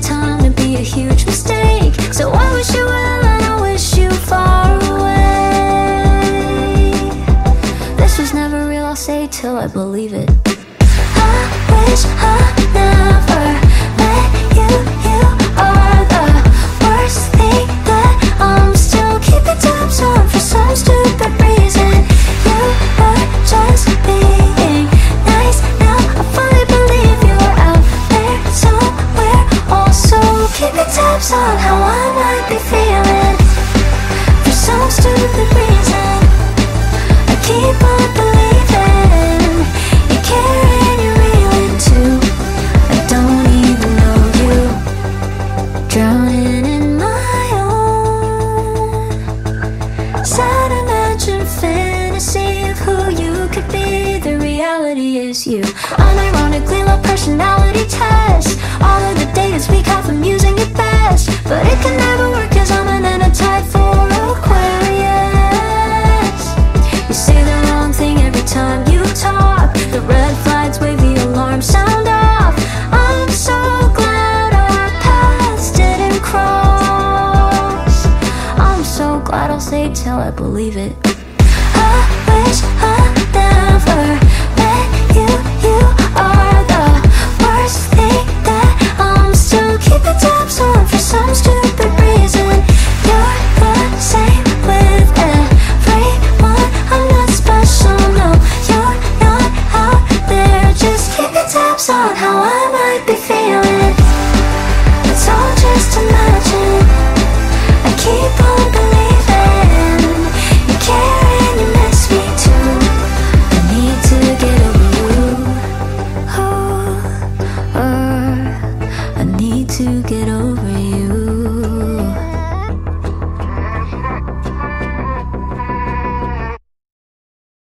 time to be a huge mistake. So I wish you well and I wish you far away. This was never real, I'll say till I believe it. Sad imagined fantasy of who you could be. The reality is you. Unironically low personality test. All of the data's weak, half I'm using it best, glad I'll say till I believe it. I wish I never met you. You are the worst thing that I'm still keeping tabs on for some stupid reason. You're the same with everyone. I'm not special, no. You're not out there. Just keeping tabs on how I might be feeling.